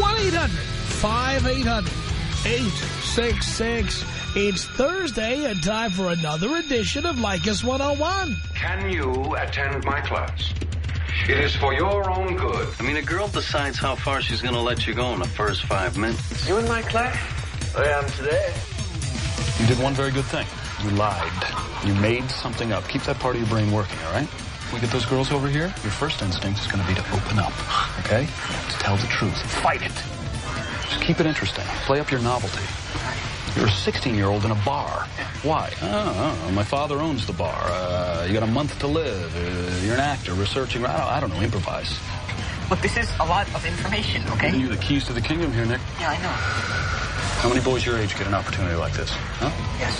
1-800-5800-866. It's Thursday and time for another edition of Leykis 101. Can you attend my class? It is for your own good. I mean, a girl decides how far she's going to let you go in the first five minutes. You in my class? I am today. You did one very good thing. You lied. You made something up. Keep that part of your brain working, all right? We get those girls over here, your first instinct is going to be to open up, okay? To tell the truth. Fight it. Just keep it interesting. Play up your novelty. You're a 16-year-old in a bar. Why? Oh, my father owns the bar. Uh, you got a month to live. Uh, you're an actor researching. I don't, I don't know, improvise. Look, this is a lot of information, okay? Giving you the keys to the kingdom here, Nick. Yeah, I know. How many boys your age get an opportunity like this? Huh? Yes.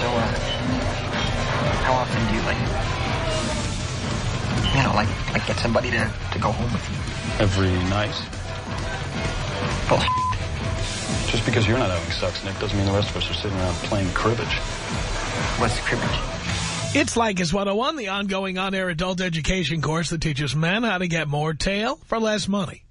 So, uh, how often do you, like, you know, like, like get somebody to, to go home with you? Every night? Well, Just because you're not having sex, Nick, doesn't mean the rest of us are sitting around playing cribbage. what's cribbage? It's Leykis 101, the ongoing on-air adult education course that teaches men how to get more tail for less money.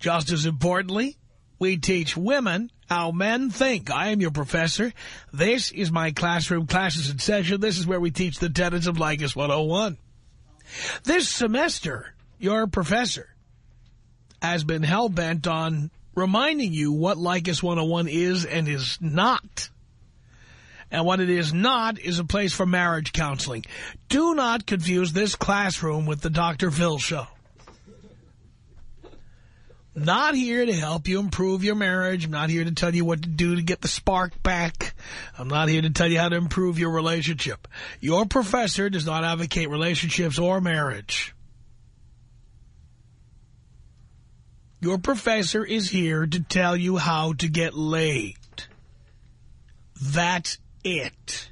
Just as importantly, we teach women how men think. I am your professor. This is my classroom, classes in session. This is where we teach the tenets of Leykis 101. This semester, your professor has been hell-bent on reminding you what Leykis 101 is and is not. And what it is not is a place for marriage counseling. Do not confuse this classroom with the Dr. Phil show. Not here to help you improve your marriage. I'm not here to tell you what to do to get the spark back. I'm not here to tell you how to improve your relationship. Your professor does not advocate relationships or marriage. Your professor is here to tell you how to get laid. That's it.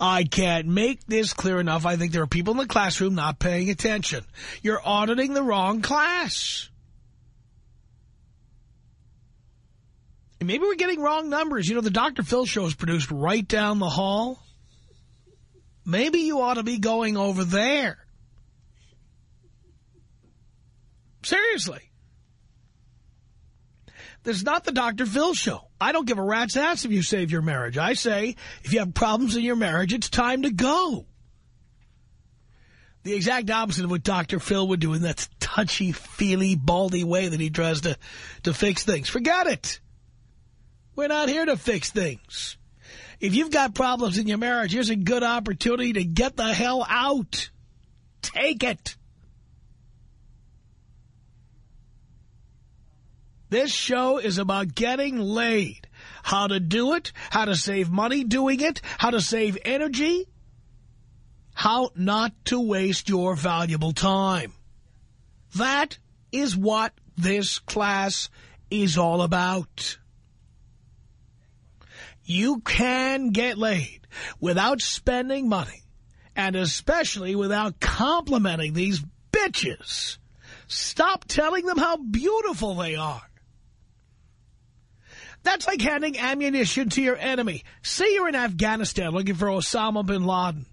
I can't make this clear enough. I think there are people in the classroom not paying attention. You're auditing the wrong class. And maybe we're getting wrong numbers. You know, the Dr. Phil show is produced right down the hall. Maybe you ought to be going over there. Seriously. This is not the Dr. Phil show. I don't give a rat's ass if you save your marriage. I say, if you have problems in your marriage, it's time to go. The exact opposite of what Dr. Phil would do in that touchy-feely, baldy way that he tries to, to fix things. Forget it. We're not here to fix things. If you've got problems in your marriage, here's a good opportunity to get the hell out. Take it. This show is about getting laid. How to do it, how to save money doing it, how to save energy, how not to waste your valuable time. That is what this class is all about. You can get laid without spending money, and especially without complimenting these bitches. Stop telling them how beautiful they are. That's like handing ammunition to your enemy. Say you're in Afghanistan looking for Osama bin Laden.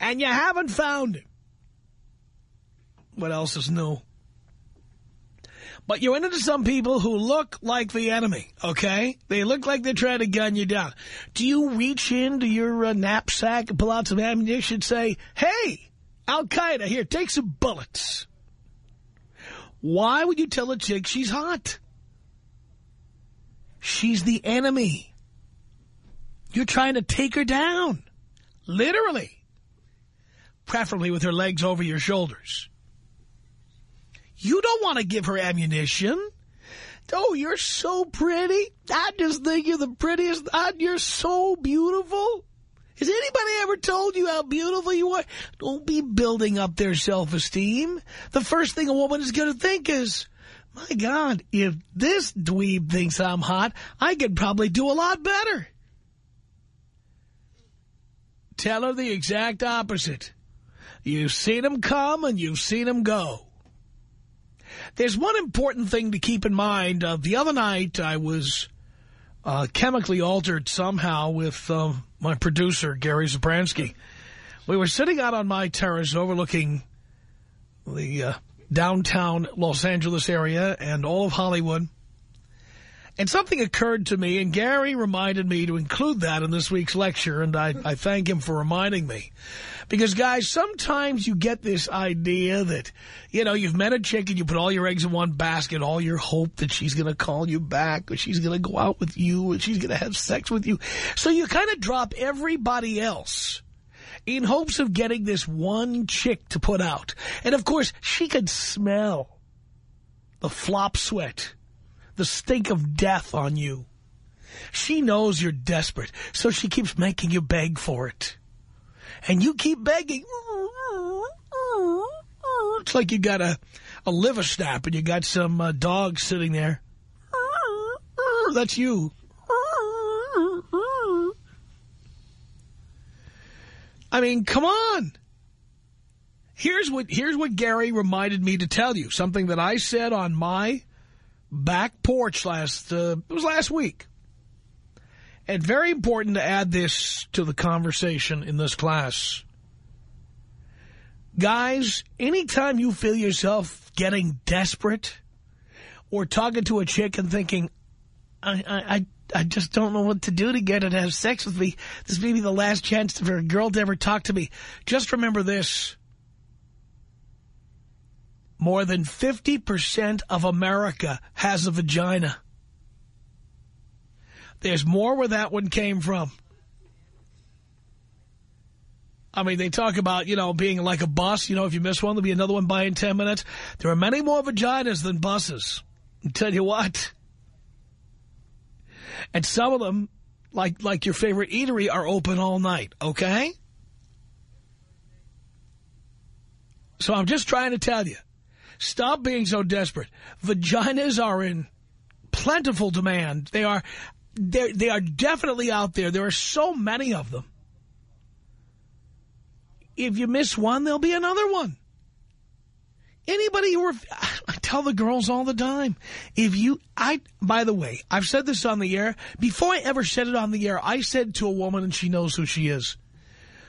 And you haven't found him. What else is new? But you run into some people who look like the enemy, okay? They look like they're trying to gun you down. Do you reach into your uh, knapsack and pull out some ammunition and say, hey, Al-Qaeda, here, take some bullets? Why would you tell a chick she's hot? She's the enemy. You're trying to take her down. Literally. Preferably with her legs over your shoulders. You don't want to give her ammunition. Oh, you're so pretty. I just think you're the prettiest. You're so beautiful. Has anybody ever told you how beautiful you are? Don't be building up their self-esteem. The first thing a woman is going to think is, my God, if this dweeb thinks I'm hot, I could probably do a lot better. Tell her the exact opposite. You've seen him come and you've seen him go. There's one important thing to keep in mind. Uh, the other night, I was uh, chemically altered somehow with uh, my producer, Gary Zabransky. We were sitting out on my terrace overlooking the uh, downtown Los Angeles area and all of Hollywood. And something occurred to me, and Gary reminded me to include that in this week's lecture, and I, I thank him for reminding me. Because, guys, sometimes you get this idea that, you know, you've met a chick and you put all your eggs in one basket, all your hope that she's going to call you back, or she's going to go out with you, or she's going to have sex with you. So you kind of drop everybody else in hopes of getting this one chick to put out. And, of course, she could smell the flop sweat the stink of death on you. She knows you're desperate, so she keeps making you beg for it. And you keep begging. It's like you got a, a liver snap and you got some uh, dog sitting there. That's you. I mean, come on. Here's what here's what Gary reminded me to tell you. Something that I said on my back porch last, uh, it was last week. And very important to add this to the conversation in this class. Guys, anytime you feel yourself getting desperate or talking to a chick and thinking, I, I, I just don't know what to do to get her to have sex with me. This may be the last chance for a girl to ever talk to me. Just remember this. More than 50% of America has a vagina. There's more where that one came from. I mean, they talk about, you know, being like a bus. You know, if you miss one, there'll be another one by in 10 minutes. There are many more vaginas than buses. I'll tell you what. And some of them, like, like your favorite eatery, are open all night, okay? So I'm just trying to tell you. Stop being so desperate. Vaginas are in plentiful demand. They are, they are definitely out there. There are so many of them. If you miss one, there'll be another one. Anybody who, tell the girls all the time, if you, I, by the way, I've said this on the air. Before I ever said it on the air, I said to a woman, and she knows who she is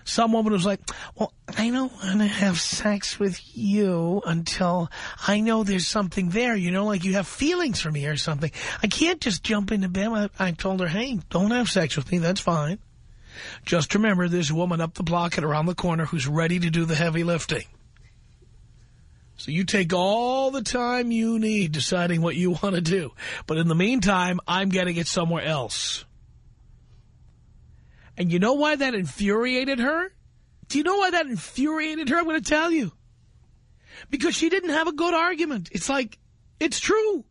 some woman was like, well, I don't want to have sex with you until I know there's something there, you know, like you have feelings for me or something. I can't just jump into bed. I, I told her, hey, don't have sex with me. That's fine. Just remember there's a woman up the block and around the corner who's ready to do the heavy lifting. So you take all the time you need deciding what you want to do. But in the meantime, I'm getting it somewhere else. And you know why that infuriated her? Do you know why that infuriated her? I'm going to tell you. Because she didn't have a good argument. It's like, it's true.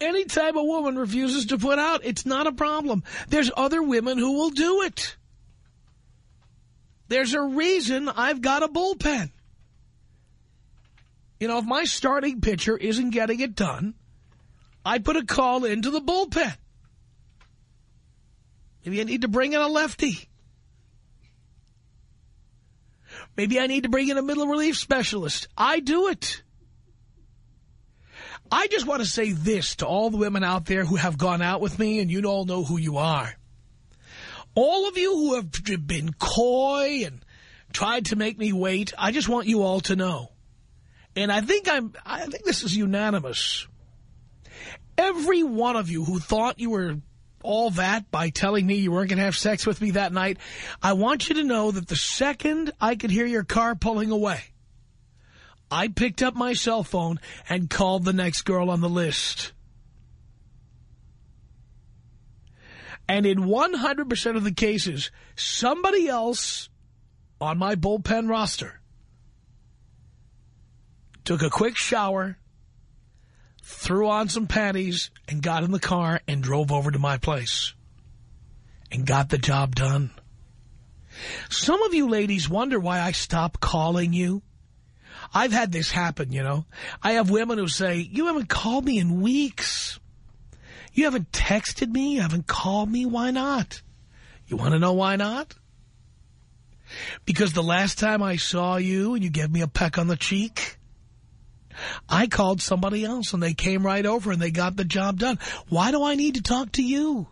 Anytime a woman refuses to put out, it's not a problem. There's other women who will do it. There's a reason I've got a bullpen. You know, if my starting pitcher isn't getting it done, I put a call into the bullpen. Maybe I need to bring in a lefty. Maybe I need to bring in a middle relief specialist. I do it. I just want to say this to all the women out there who have gone out with me, and you all know who you are. All of you who have been coy and tried to make me wait, I just want you all to know. And I think I'm, I think this is unanimous. Every one of you who thought you were all that by telling me you weren't going to have sex with me that night, I want you to know that the second I could hear your car pulling away, I picked up my cell phone and called the next girl on the list. And in 100% of the cases, somebody else on my bullpen roster took a quick shower, threw on some panties, and got in the car and drove over to my place and got the job done. Some of you ladies wonder why I stopped calling you. I've had this happen, you know. I have women who say, you haven't called me in weeks. You haven't texted me. You haven't called me. Why not? You want to know why not? Because the last time I saw you and you gave me a peck on the cheek, I called somebody else and they came right over and they got the job done. Why do I need to talk to you?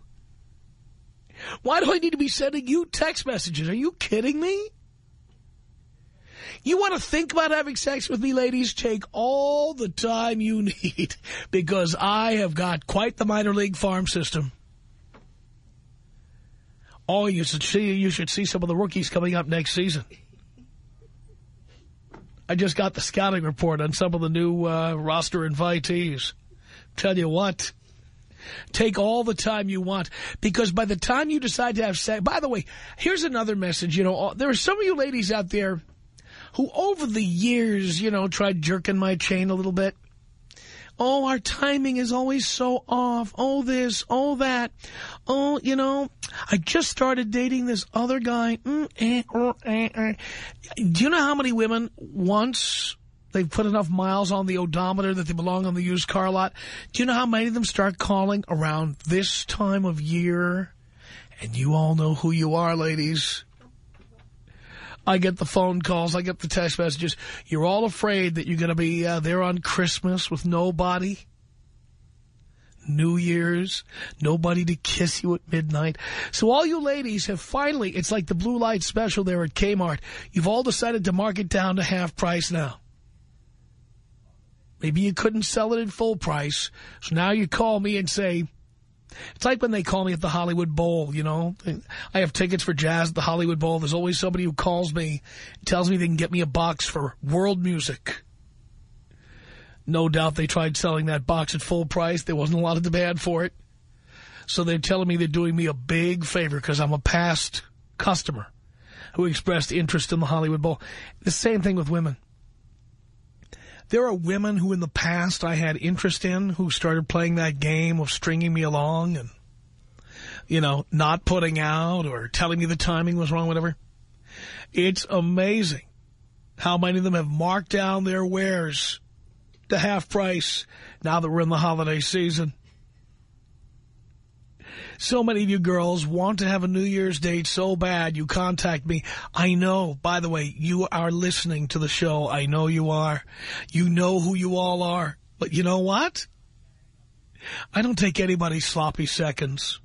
Why do I need to be sending you text messages? Are you kidding me? You want to think about having sex with me, ladies? Take all the time you need because I have got quite the minor league farm system. Oh, you should see you should see some of the rookies coming up next season. I just got the scouting report on some of the new uh, roster invitees. Tell you what, take all the time you want because by the time you decide to have sex, by the way, here's another message. You know, there are some of you ladies out there who over the years, you know, tried jerking my chain a little bit. Oh, our timing is always so off. Oh, this, oh, that. Oh, you know, I just started dating this other guy. Mm, eh, oh, eh, eh. Do you know how many women once they've put enough miles on the odometer that they belong on the used car lot? Do you know how many of them start calling around this time of year? And you all know who you are, ladies. I get the phone calls. I get the text messages. You're all afraid that you're going to be uh, there on Christmas with nobody. New Year's, nobody to kiss you at midnight. So all you ladies have finally, it's like the blue light special there at Kmart. You've all decided to mark it down to half price now. Maybe you couldn't sell it at full price. So now you call me and say, it's like when they call me at the Hollywood Bowl, you know. I have tickets for jazz at the Hollywood Bowl. There's always somebody who calls me, tells me they can get me a box for world music. No doubt they tried selling that box at full price. There wasn't a lot of demand for it. So they're telling me they're doing me a big favor because I'm a past customer who expressed interest in the Hollywood Bowl. The same thing with women. There are women who in the past I had interest in who started playing that game of stringing me along and, you know, not putting out or telling me the timing was wrong, whatever. It's amazing how many of them have marked down their wares to half price now that we're in the holiday season. So many of you girls want to have a New Year's date so bad you contact me. I know, by the way, you are listening to the show. I know you are. You know who you all are. But you know what? I don't take anybody's sloppy seconds.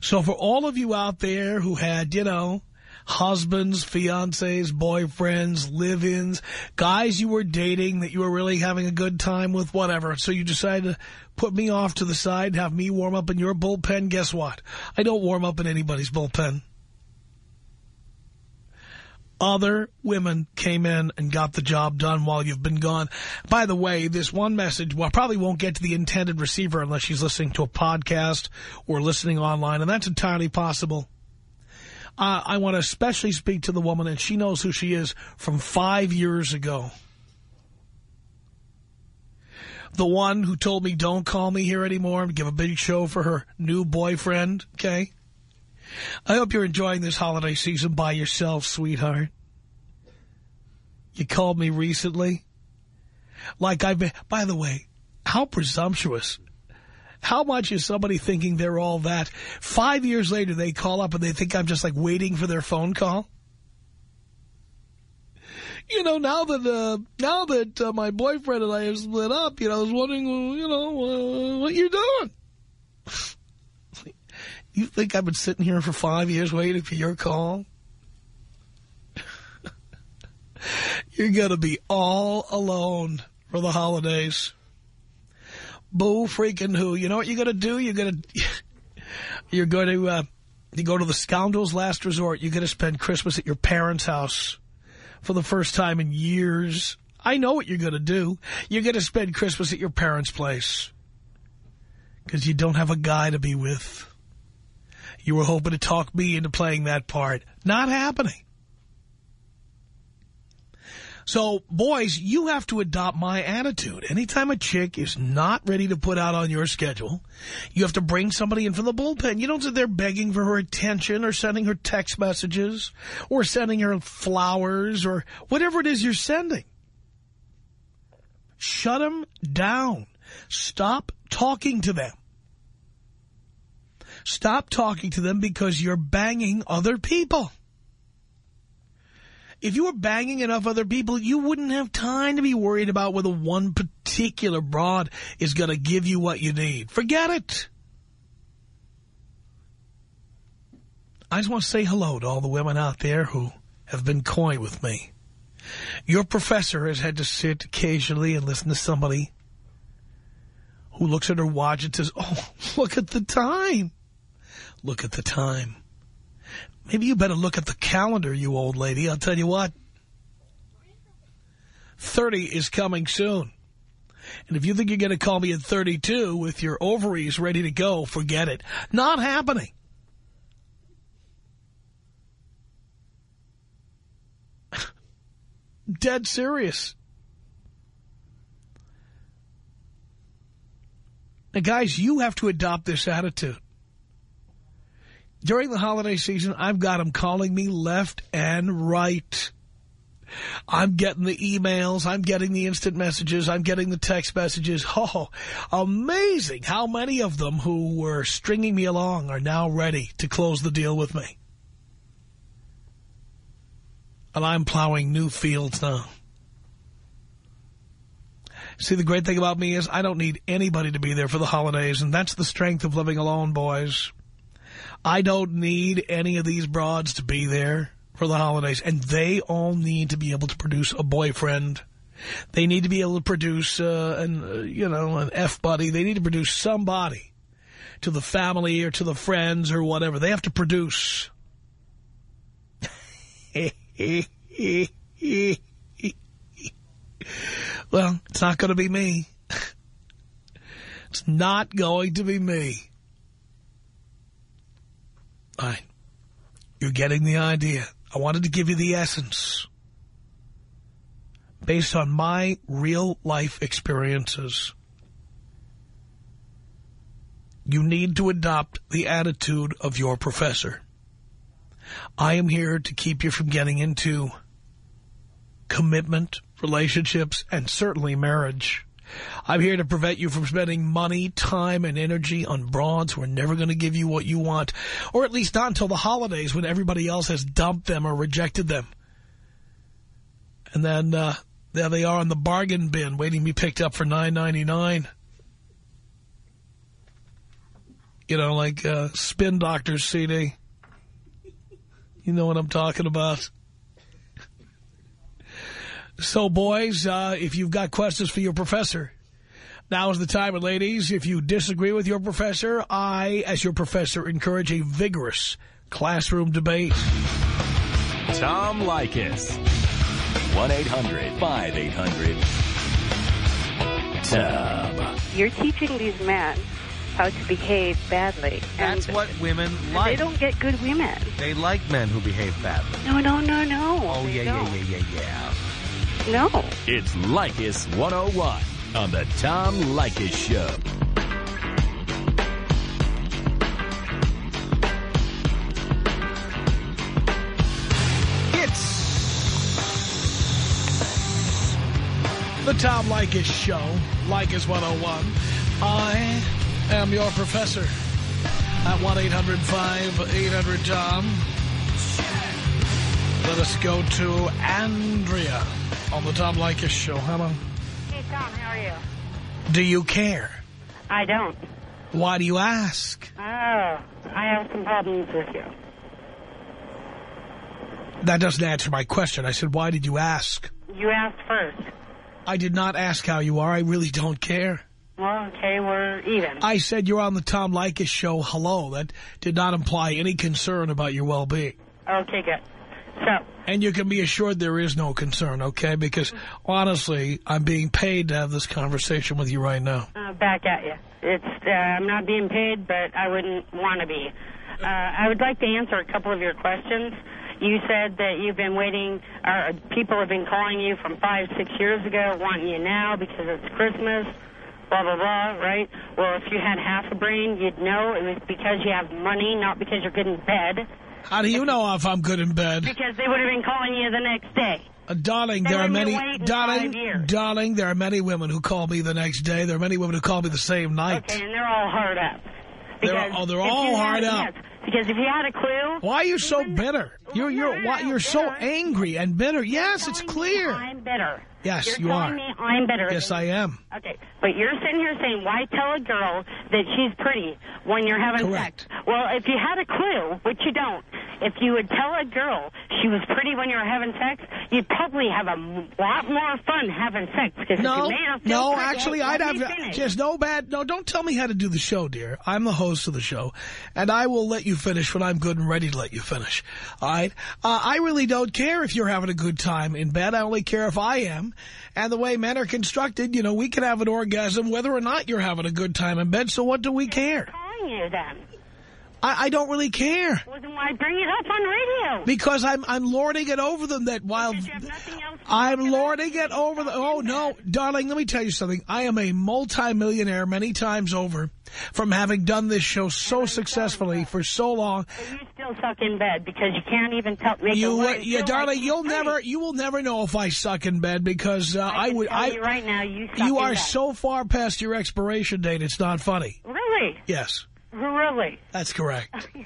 So for all of you out there who had, you know, husbands, fiancés, boyfriends, live-ins, guys you were dating that you were really having a good time with, whatever. So you decided to put me off to the side, have me warm up in your bullpen. Guess what? I don't warm up in anybody's bullpen. Other women came in and got the job done while you've been gone. By the way, this one message well, probably won't get to the intended receiver unless she's listening to a podcast or listening online, and that's entirely possible. Uh, I want to especially speak to the woman, and she knows who she is, from five years ago. The one who told me don't call me here anymore and give a big show for her new boyfriend, okay? I hope you're enjoying this holiday season by yourself, sweetheart. You called me recently. Like I've been, by the way, how presumptuous how much is somebody thinking they're all that? Five years later, they call up and they think I'm just like waiting for their phone call. You know, now that uh, now that uh, my boyfriend and I have split up, you know, I was wondering, you know, uh, what you're doing. you think I've been sitting here for five years waiting for your call? you're going to be all alone for the holidays. Boo freaking who. You know what you're going to do? You're going to... You're going to... Uh, you go to the scoundrel's last resort. You're going to spend Christmas at your parents' house for the first time in years. I know what you're going to do. You're going to spend Christmas at your parents' place. Because you don't have a guy to be with. You were hoping to talk me into playing that part. Not happening. So, boys, you have to adopt my attitude. Anytime a chick is not ready to put out on your schedule, you have to bring somebody in from the bullpen. You don't sit there begging for her attention or sending her text messages or sending her flowers or whatever it is you're sending. Shut them down. Stop talking to them. Stop talking to them because you're banging other people. If you were banging enough other people, you wouldn't have time to be worried about whether one particular broad is going to give you what you need. Forget it. I just want to say hello to all the women out there who have been coy with me. Your professor has had to sit occasionally and listen to somebody who looks at her watch and says, oh, look at the time. Look at the time. Maybe you better look at the calendar, you old lady. I'll tell you what. 30 is coming soon. And if you think you're going to call me at 32 with your ovaries ready to go, forget it. Not happening. Dead serious. Now, guys, you have to adopt this attitude. During the holiday season, I've got them calling me left and right. I'm getting the emails. I'm getting the instant messages. I'm getting the text messages. Oh, amazing how many of them who were stringing me along are now ready to close the deal with me. And I'm plowing new fields now. See, the great thing about me is I don't need anybody to be there for the holidays, and that's the strength of living alone, boys. I don't need any of these broads to be there for the holidays. And they all need to be able to produce a boyfriend. They need to be able to produce, uh, an, uh, you know, an F-buddy. They need to produce somebody to the family or to the friends or whatever. They have to produce. well, it's not going to be me. it's not going to be me. Right. You're getting the idea. I wanted to give you the essence. Based on my real life experiences. You need to adopt the attitude of your professor. I am here to keep you from getting into commitment, relationships, and certainly marriage. I'm here to prevent you from spending money, time, and energy on broads who are never going to give you what you want. Or at least not until the holidays when everybody else has dumped them or rejected them. And then uh, there they are in the bargain bin waiting to be picked up for $9.99. You know, like uh, Spin Doctor's CD. You know what I'm talking about. So, boys, uh, if you've got questions for your professor, now is the time. And ladies, if you disagree with your professor, I, as your professor, encourage a vigorous classroom debate. Tom Leykis. 1-800-5800-TOM. You're teaching these men how to behave badly. That's and what women They don't get good women. They like men who behave badly. No, no, no, no. Oh, They yeah, yeah, don't. yeah, yeah, yeah. No. It's Leykis 101 on the Tom Leykis Show. It's the Tom Leykis Show, Leykis 101. I am your professor at 1-800-5800-TOM. Let us go to Andrea on the Tom Leykis Show. Hello. Hey, Tom, how are you? Do you care? I don't. Why do you ask? Oh, I have some problems with you. That doesn't answer my question. I said, why did you ask? You asked first. I did not ask how you are. I really don't care. Well, okay, we're even. I said you're on the Tom Leykis Show. Hello. That did not imply any concern about your well-being. Okay, good. So, And you can be assured there is no concern, okay? Because, honestly, I'm being paid to have this conversation with you right now. uh, back at you. It's uh, I'm not being paid, but I wouldn't want to be. Uh, I would like to answer a couple of your questions. You said that you've been waiting, or people have been calling you from five, six years ago, wanting you now because it's Christmas, blah, blah, blah, right? Well, if you had half a brain, you'd know it was because you have money, not because you're good in bed, How do you know if I'm good in bed? because they would have been calling you the next day. Uh, darling, They there are many, darling, darling, there are many women who call me the next day. There are many women who call me the same night. Okay, and they're all hard up. They're- oh, they're all hard had, up. Yes, because if you had a clue... Why are you so bitter? You're, you're, why, you're so angry and bitter. Yes, it's clear. I'm better. Yes, You're you telling are. me I'm better. Yes, I am. Okay, but you're sitting here saying, why tell a girl that she's pretty when you're having Correct. sex? Well, if you had a clue, which you don't, if you would tell a girl she was pretty when you were having sex, you'd probably have a lot more fun having sex. Cause No, you made her feel no, actually, I'd have finish. just no bad. No, don't tell me how to do the show, dear. I'm the host of the show, and I will let you finish when I'm good and ready to let you finish. All right? Uh, I really don't care if you're having a good time in bed. I only care if I am. And the way men are constructed, you know, we can have an orgasm whether or not you're having a good time in bed. So what do we care? you then. I, I don't really care Well, then why bring it up on radio? because I'm I'm lording it over them. That while Because you have nothing else to I'm lording it over the. Oh no, darling, let me tell you something. I am a multimillionaire many times over from having done this show so successfully for so long. You still suck in bed because you can't even tell. Make a You, uh, yeah, darling, like you'll never, you will never know if I suck in bed because uh, I, can would. tell I you right now, you suck you are bed. so far past your expiration date. It's not funny. really, Yes, really. that's correct.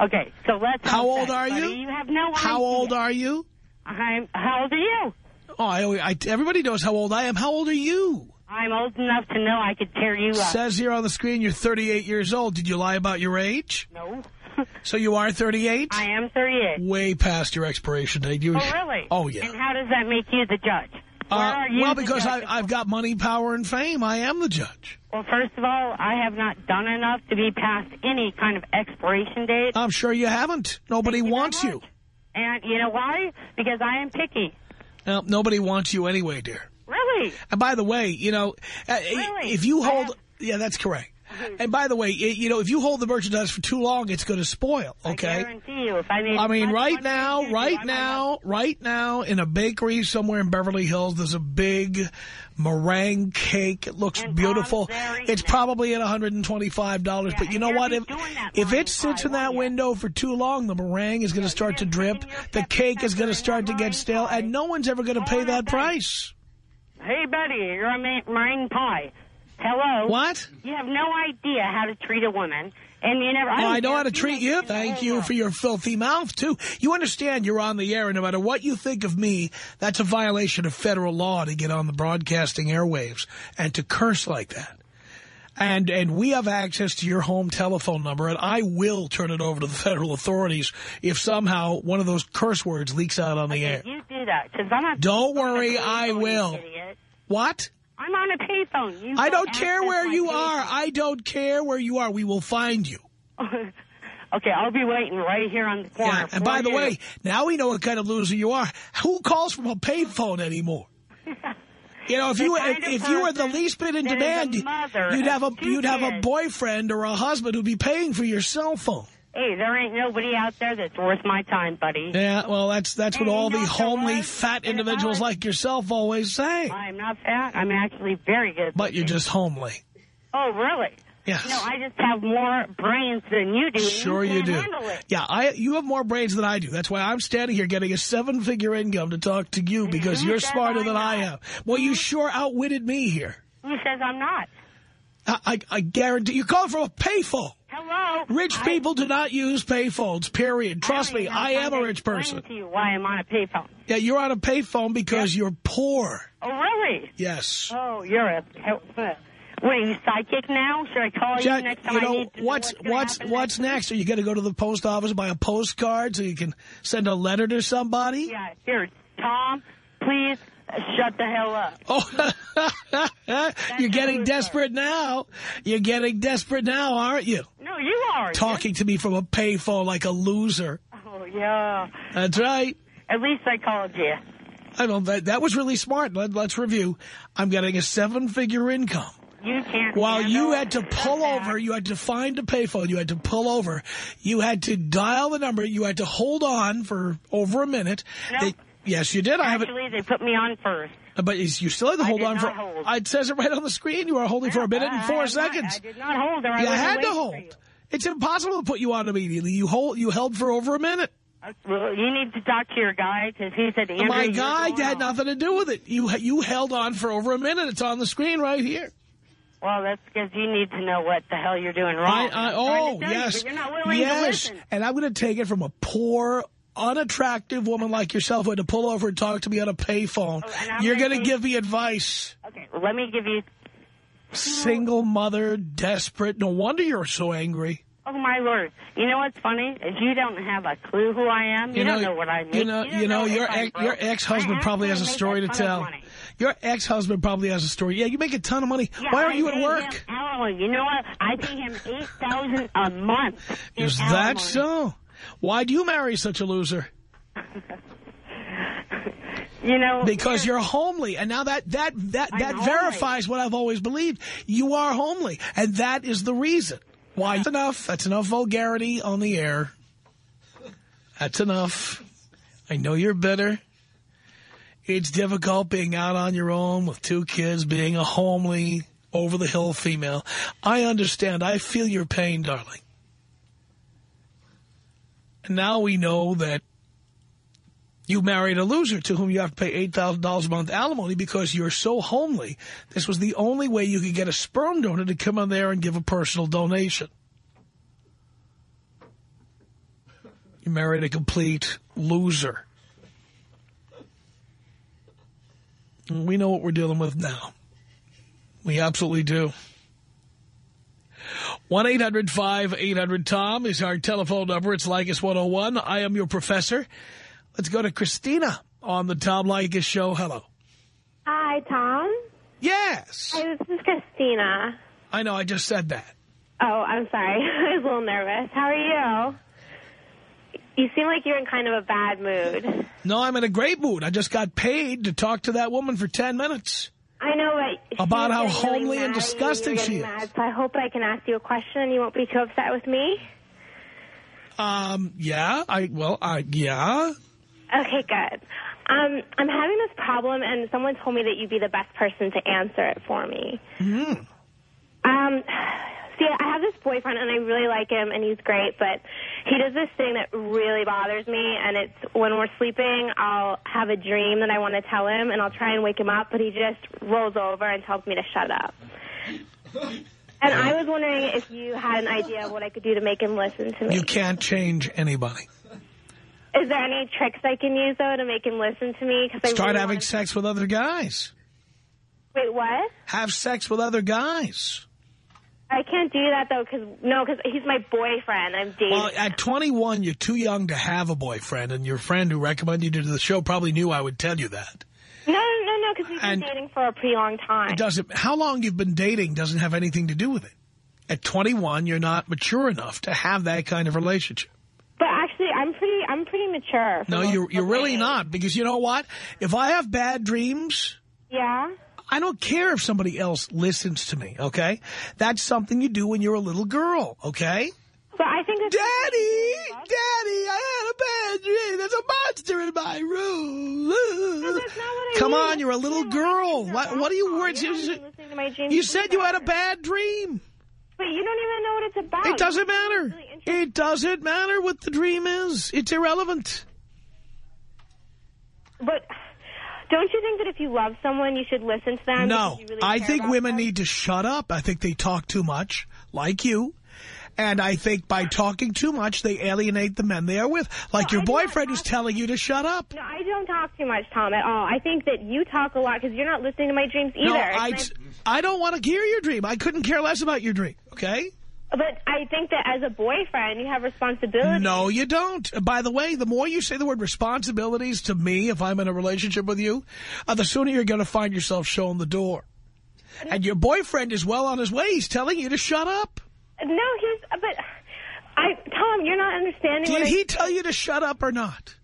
Okay, so let's. How old sex, are buddy. you? You have no idea. How old are you? I'm. How old are you? Oh, I, I, everybody knows how old I am. How old are you? I'm old enough to know I could tear you up. Says here on the screen you're 38 years old. Did you lie about your age? no, So you are 38? I am 38. Way past your expiration date. You, Oh, really? Oh, yeah. And how does that make you the judge? Uh, well, because I, I've got money, power, and fame. I am the judge. Well, first of all, I have not done enough to be past any kind of expiration date. I'm sure you haven't. Nobody you wants you. And you know why? Because I am picky. No, nobody wants you anyway, dear. Really? And by the way, you know, uh, Really? if you hold... Yeah, that's correct. And by the way, you know, if you hold the merchandise for too long, it's going to spoil, I okay? guarantee you, if I made I mean, right now, as you do, right I now, right now, in a bakery somewhere in Beverly Hills, there's a big meringue cake. It looks And beautiful. It's nice. probably at $125. Yeah, but you know what? If, if it sits in that window for too long, the meringue is going to start to drip. The cake is going to start to get stale, and no one's ever going to pay that price. Hey, Betty, you're a meringue pie. Hello? What? You have no idea how to treat a woman, and you never... Oh, don't I know how to treat you. it in the Thank you for your filthy mouth, too. You understand you're on the air, and no matter what you think of me, that's a violation of federal law to get on the broadcasting airwaves and to curse like that. And and we have access to your home telephone number, and I will turn it over to the federal authorities if somehow one of those curse words leaks out on the air. You do that, because I'm not... Don't I'm on a worry, I will. idiot. What? I'm on a payphone. You I don't care where you are. I don't care where you are. We will find you. okay, I'll be waiting right here on the corner. Yeah, and by the you. way, now we know what kind of loser you are. Who calls from a payphone anymore? You know, if The you if, if you were the least bit in that is a demand, you'd have a you'd have a boyfriend or a husband who'd be paying for your cell phone. Hey, there ain't nobody out there that's worth my time, buddy. Yeah, well, that's that's what Hey, all the homely, was? fat I individuals was- like yourself always say. I'm not fat. I'm actually very good. But you're just homely. Oh, really? Yes. No, I just have more brains than you do. Sure you, you do. Yeah, I you have more brains than I do. That's why I'm standing here getting a seven-figure income to talk to you because who you're smarter I'm than I am. Well, you mm-hmm. sure outwitted me here. Who says I'm not? I, I, I guarantee you call from a payphone. Hello. Rich I- people do not use payphones, period. Trust me, I am a rich person. To you why I'm on a payphone. Yeah, you're on a payphone because you're poor. Oh, really? Yes. Oh, you're a. What are you psychic now? Should I call you next time you I know, need to know what's what's what's next? Are you going to go to the post office and buy a postcard so you can send a letter to somebody? Yeah, here, Tom, please shut the hell up. Oh, you're getting desperate now. You're getting desperate now, aren't you? No, you are. Talking to me from a payphone like a loser. Oh, yeah. That's right. At least I called you. I know that that was really smart. Let, let's review. I'm getting a seven-figure income. You can't While you had to pull fact- over, you had to find a payphone, you had to pull over, you had to dial the number, you had to hold on for over a minute. No. They- yes, you did. I have. Actually, they put me on first. But you still had to I hold on for. not hold. It says it right on the screen. You are holding for a minute and I- four I- seconds. I did not hold her. I you had to hold. It's impossible to put you on immediately. You hold. You held for over a minute. Well, you need to talk to your guy because he said, Andrew, My guy had on. nothing to do with it. You you held on for over a minute. It's on the screen right here. Well, that's because you need to know what the hell you're doing wrong. I, I, oh, to you, yes. You're not willing to yes. listen. And I'm going to take it from a poor, unattractive woman like yourself who had to pull over and talk to me on a payphone. Oh, You're going gonna give me advice. Okay, well, let me give you... Single mother, desperate. No wonder you're so angry. Oh, my Lord. You know what's funny? Is you don't have a clue who I am. You, don't know what I make. You know, don't you know, your ex, your ex-husband probably has a story to make a ton of tell. Your ex-husband probably has a story. Yeah, you make a ton of money. Yeah, Why aren't I you at work? Him alimony. You know what? I pay him eight thousand a month. Is that alimony. so? Why do you marry such a loser? You know, Because you're- you're homely, and now that that that I'm that homely. verifies what I've always believed. You are homely, and that is the reason why. That's enough. That's enough vulgarity on the air. That's enough. I know you're bitter. It's difficult being out on your own with two kids, being a homely, over-the-hill female. I understand. I feel your pain, darling. And now we know that you married a loser to whom you have to pay $8,000 a month alimony because you're so homely. This was the only way you could get a sperm donor to come in there and give a personal donation. You married a complete loser. We know what we're dealing with now. We absolutely do. 1-800-5800-TOM is our telephone number. It's Leykis 101. I am your professor. Let's go to Christina on the Tom Leykis show. Hello. Hi, Tom. Yes. Hi, this is Christina. I know, I just said that. Oh, I'm sorry. I was a little nervous. How are you? You seem like you're in kind of a bad mood. No, I'm in a great mood. I just got paid to talk to that woman for 10 minutes. I know, but About how really homely and disgusting she is. Mad, so I hope I can ask you a question and you won't be too upset with me. Um, yeah, I, well, I, yeah. Okay, good. Um, I'm having this problem, and someone told me that you'd be the best person to answer it for me. Mm. Um, see, I have this boyfriend, and I really like him, and he's great, but he does this thing that really bothers me, and it's when we're sleeping, I'll have a dream that I want to tell him, and I'll try and wake him up, but he just rolls over and tells me to shut up. And I was wondering if you had an idea of what I could do to make him listen to me. You can't change anybody. Is there any tricks I can use, though, to make him listen to me? 'Cause I Start really having sex with other guys. Wait, what? Have sex with other guys. I can't do that, though, because, no, because he's my boyfriend. I'm dating. Well, at 21, you're too young to have a boyfriend, and your friend who recommended you to the show probably knew I would tell you that. no, no, no, because we've been And- dating for a pretty long time. It doesn't. How long you've been dating doesn't have anything to do with it. At 21, you're not mature enough to have that kind of relationship. But actually, I'm pretty, I'm pretty mature. No, you're you're really not because you know what? If I have bad dreams, Yeah. I don't care if somebody else listens to me. Okay, that's something you do when you're a little girl. Okay. But I think Daddy, Daddy, I had a bad dream. There's a monster in my room. No, that's not what I Come mean. on, you're a little girl. What, what are you worried? You, not even listening to my dreams you said you had a bad dream. But you don't even know what it's about. It doesn't matter. really It doesn't matter what the dream is. It's irrelevant. But don't you think that if you love someone, you should listen to them? No, really I think women them? need to shut up. I think they talk too much, like you. And I think by talking too much, they alienate the men they are with. Like No, your I boyfriend who's telling you to shut up. No, I don't talk too much, Tom, at all. I think that you talk a lot because you're not listening to my dreams either. No, I, I don't want to hear your dream. I couldn't care less about your dream, okay? But I think that as a boyfriend, you have responsibility. No, you don't. By the way, the more you say the word responsibilities to me, if I'm in a relationship with you, uh, the sooner you're going to find yourself showing the door. And your boyfriend is well on his way. He's telling you to shut up. No, he's. But I, Tom, you're not understanding. Did what he I, tell you to shut up or not?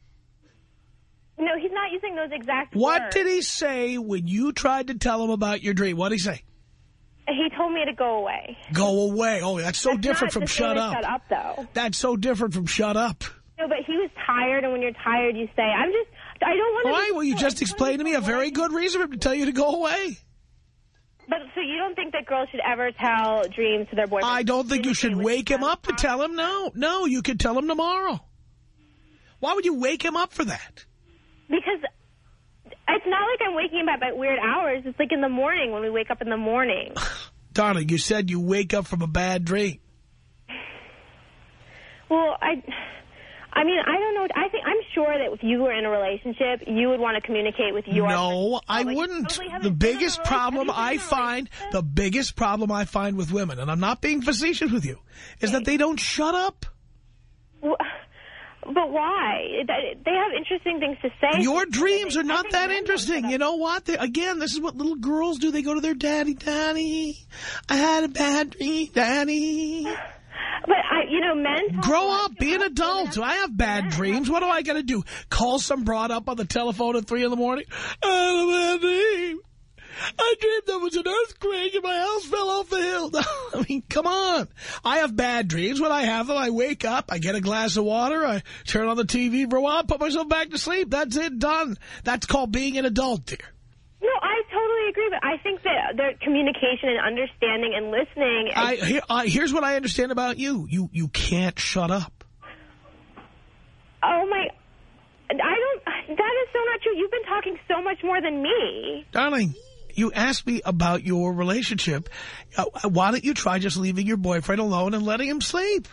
No, he's not using those exact words. What words. did he say when you tried to tell him about your dream? What did he say? He told me to go away. Go away. Oh, that's so That's different from shut up. Shut up, though. That's so different from shut up. No, but he was tired, and when you're tired, you say, "I'm just, I don't want to." Right, well, you just explained to me a very good reason for him to tell you to go away. But so you don't think that girls should ever tell dreams to their boyfriends? I don't think you should wake him up to tell him no. No, you could tell him tomorrow. Why would you wake him up for that? Because it's not like I'm waking up at weird hours. It's like in the morning when we wake up in the morning. Darling, you said you wake up from a bad dream. Well, I, I mean, I don't know. I think I'm sure that if you were in a relationship, you would want to communicate with your. No, I wouldn't. The been in a biggest problem have you been I find, the biggest problem I find with women, and I'm not being facetious with you, is that they don't shut up. Wh- But why? They have interesting things to say. Your dreams are not that interesting. You know what? They, again, this is what little girls do. They go to their daddy, daddy. I had a bad dream, daddy. But I, you know, men Grow up, be an adult. I have bad dreams. What do I got to do? Call some broad up on the telephone at 3 in the morning? I had a bad dream. I dreamed there was an earthquake and my house fell off the hill. I mean, come on. I have bad dreams. When I have them, I wake up, I get a glass of water, I turn on the TV for a while, put myself back to sleep. That's it, done. That's called being an adult, dear. No, I totally agree. But I think that their communication and understanding and listening. I, here, I, here's what I understand about you. You, you can't shut up. oh my, I don't. That is so not true. You've been talking so much more than me. Darling, you asked me about your relationship. Uh, why don't you try just leaving your boyfriend alone and letting him sleep?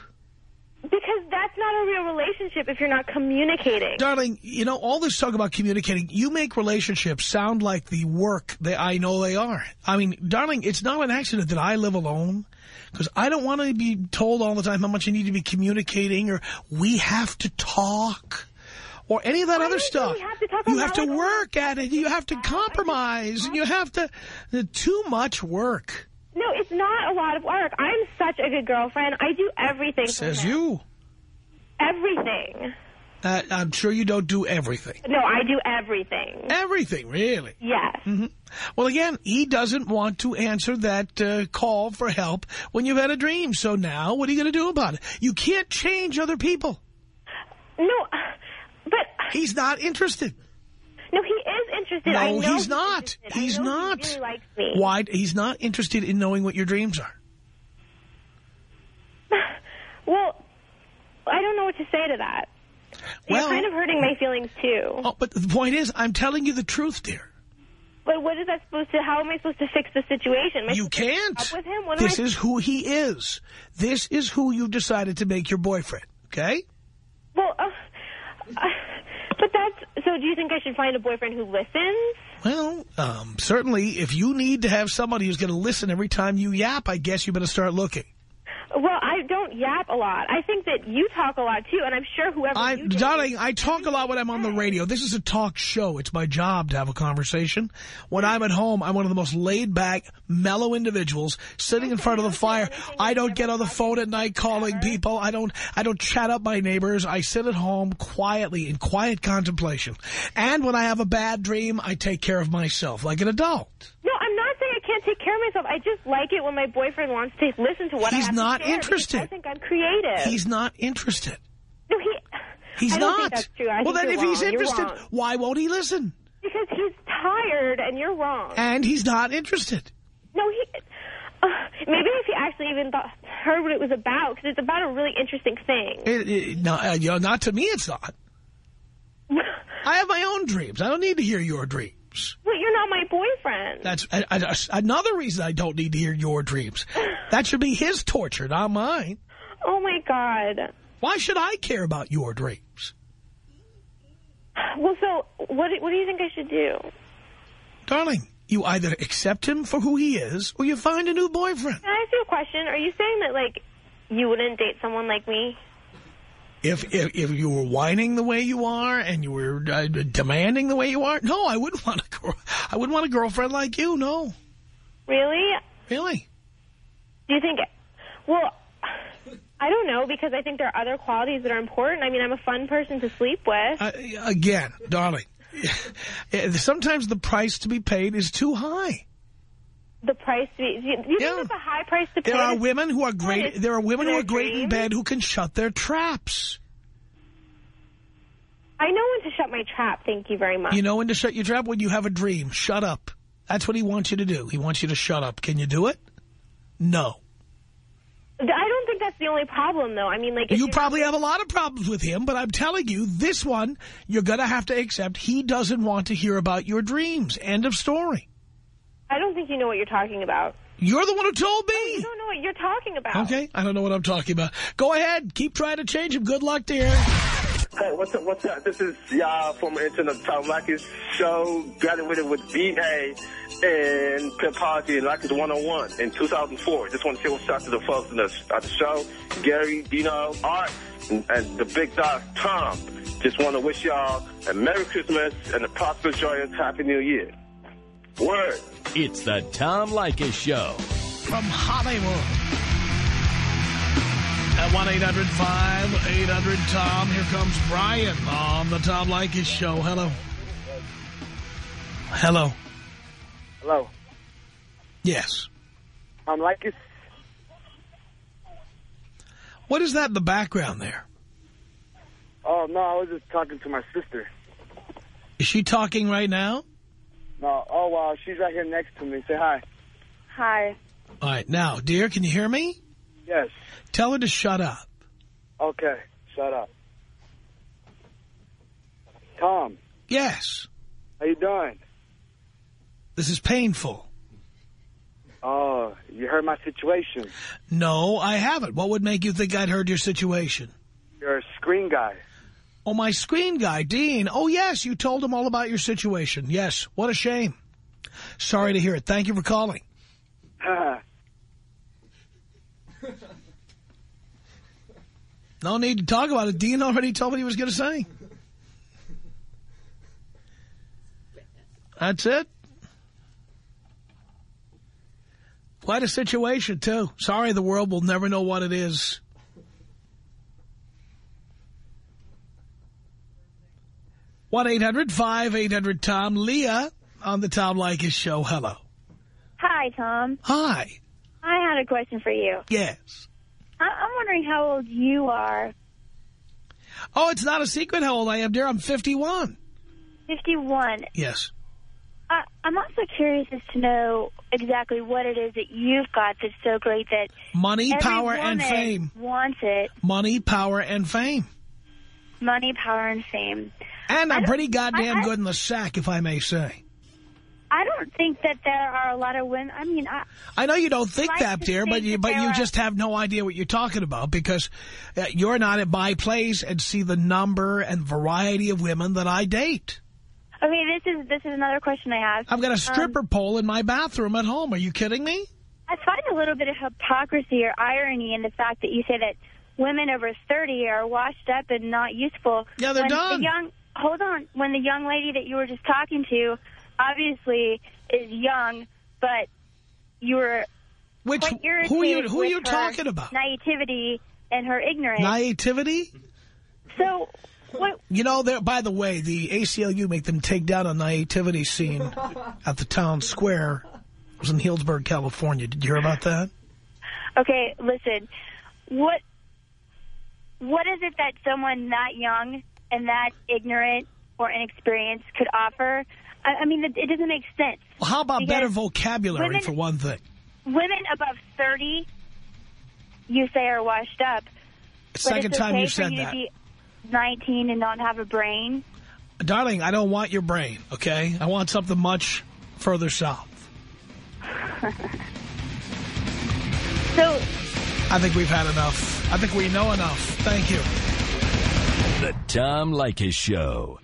Because that's not a real relationship if you're not communicating. Darling, you know, all this talk about communicating, you make relationships sound like the work that I know they are. I mean, darling, it's not an accident that I live alone. Because I don't want to be told all the time how much you need to be communicating or we have to talk or any of that other stuff. have you have to work at it. You have to compromise. You have to... Too much work, No, it's not a lot of work. I'm such a good girlfriend. I do everything. says you. Everything. Uh, I'm sure you don't do everything. No, I do everything. Everything, really. Yes. Well, again, he doesn't want to answer that uh, call for help when you've had a dream. So now, what are you going to do about it? You can't change other people. No, He's not interested. no, he is interested. I No, know he's not. He's not. He really likes me. Why? He's not interested in knowing what your dreams are. Well, I don't know what to say to that. Well- You're kind of hurting my feelings too. Oh, but the point is, I'm telling you the truth, dear. But what is that supposed to? How am I supposed to fix the situation? You supposed to break can't. With him? What This I- is who he is. This is who you've decided to make your boyfriend. Okay? Well, uh, uh, but that's. So, do you think I should find a boyfriend who listens? Well, um, certainly, if you need to have somebody who's going to listen every time you yap, I guess you better start looking. Well, I don't yap a lot. I think that you talk a lot too, and I'm sure whoever I, you darling, I talk a lot when I'm on the radio. This is a talk show. It's my job to have a conversation. When I'm at home, I'm one of the most laid-back, mellow individuals sitting in front of the fire. I don't get on the phone at night calling people. I don't. I don't chat up my neighbors. I sit at home quietly in quiet contemplation. And when I have a bad dream, I take care of myself like an adult. No, I'm not saying I can't take care of myself. I just like it when my boyfriend wants to listen to what I He's have not to share interested. I think I'm creative. He's not interested. no, he. He's I don't not. think that's true. I well, then if he's wrong. You're interested, why won't he listen? Because he's tired, and you're wrong. And he's not interested. No, he. Uh, maybe if he actually even thought, heard what it was about, because it's about a really interesting thing. It, it, no, uh, you know, not to me, it's not. I have my own dreams. I don't need to hear your dreams. But you're not my boyfriend. That's a, a- another reason I don't need to hear your dreams. That should be his torture, not mine. oh my god. Why should I care about your dreams? Well, so what? What do you think I should do? Darling, you either accept him for who he is or you find a new boyfriend. Can I ask you a question? Are you saying that like you wouldn't date someone like me? If, if if you were whining the way you are and you were uh, demanding the way you are, no, I wouldn't want a girl. I wouldn't want a girlfriend like you. No, Really? really. Do you think? Well, I don't know, because I think there are other qualities that are important. I mean, I'm a fun person to sleep with. Uh, again, darling, sometimes the price to be paid is too high. The price to be, do you, do you Yeah. think that's a high price to pay? There are women who are great. There are women who are great in bed who can shut their traps. I know when to shut my trap, thank you very much. You know when to shut your trap? When you have a dream. Shut up. That's what he wants you to do. He wants you to shut up. Can you do it? No. I don't think that's the only problem, though. I mean, like... You probably have a lot of problems with him, but I'm telling you, this one, you're going to have to accept he doesn't want to hear about your dreams. End of story. I don't think you know what you're talking about. You're the one who told me You don't know what you're talking about. Okay, I don't know what I'm talking about. Go ahead. Keep trying to change him. Good luck, dear. Hey, what's up? What's up? This is y'all from Internet Tom Leykis show. Graduated with BA in Pimpology and Leykis 101 in 2004. Just want to say what's up to the folks in the, at the show. Gary, Dino, Art, and, and the big dog Tom. Just want to wish y'all a Merry Christmas and a prosperous, joyous, Happy New Year. Word. It's the Tom Leykis Show. From Hollywood. At 1-800-5800-TOM, here comes Brian on the Tom Leykis Show. Hello. Hello. Hello. Yes. I'm Leykis. What is that in the background there? Oh, no, I was just talking to my sister. Is she talking right now? No, oh, wow, she's right here next to me. Say hi. Hi. All right. Now, dear, can you hear me? Yes. Tell her to shut up. Okay, shut up. Tom, Yes. how you doing? This is painful. Oh, you heard my situation. No, I haven't. What would make you think I'd heard your situation? You're a screen guy. Oh, my screen guy, Dean. Oh, yes, you told him all about your situation. Yes, what a shame. Sorry to hear it. Thank you for calling. No need to talk about it. Dean already told me what he was going to say. That's it. Quite a situation, too. Sorry, the world will never know what it is. One 800 tom Leah on the Tom Leykis show. Hello. Hi, Tom. Hi. I had a question for you. Yes. I I'm wondering how old you are. Oh, it's not a secret how old I am, dear. I'm 51. 51. Yes. I, I'm also curious as to know exactly what it is that you've got that's so great that Money, power, and fame. wants it. Money, power, and fame. Money, power, and fame. And I'm pretty goddamn I- I- good in the sack, if I may say. I don't think that there are a lot of women. I mean, I, I know you don't think like that, dear, but you but you are- just have no idea what you're talking about because uh, you're not at my place and see the number and variety of women that I date. okay, this is this is another question I have. I've got a stripper Um, pole in my bathroom at home. Are you kidding me? I find a little bit of hypocrisy or irony in the fact that you say that women over 30 are washed up and not useful. Yeah, they're done. The young, hold on. When the young lady that you were just talking to obviously is young, but you were Which quite irritated who are you who are you her talking about? Naivety and her ignorance. Naivety? so, what? You know, there. By the way, the ACLU make them take down a nativity scene at the town square. It was in Healdsburg, California. Did you hear about that? Okay, listen. What? What is it that someone that young and that ignorant or inexperienced could offer? I, I mean, it, it doesn't make sense. Well, how about better vocabulary women- for one thing? Women above 30, you say, are washed up. Second time okay for said you that. To be 19 and not have a brain. Darling, I don't want your brain, okay? I want something much further south. So, I think we've had enough. I think we know enough. Thank you. The Tom Leykis Show.